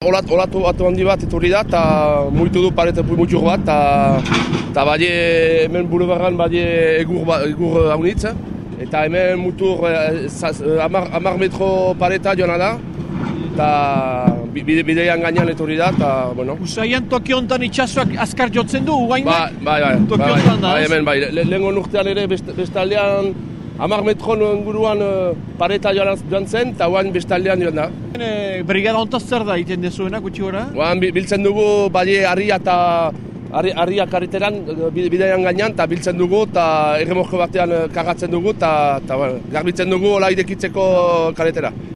Olat, olatu batu handi bat etorri da, eta muitu du parete muitu bat, eta bade hemen bulebarran bade egur, ba, egur haunitz, eta hemen mutu amar, amar metro pareta joan da, eta bide, bidean gainean etorri da, eta, bueno. Usaian Tokio hontan itxasoak azkar jotzen du, guain Ba, bai, bai, Tokio bai, hontan da, bai, hemen, bai, Le- lehengo urtean ere best, bestaldean amar metron inguruan eh, pareta joan, joan zen, eta guain bestaldean joan da. E, brigada hontaz zer da egiten dezuena, gutxi gora? Guain bi- biltzen dugu bade harria eta harri- harria karreteran eh, bide- bidean gainean, eta biltzen dugu, eta erremorko batean eh, kagatzen dugu, eta, garbitzen dugu hola irekitzeko karetera.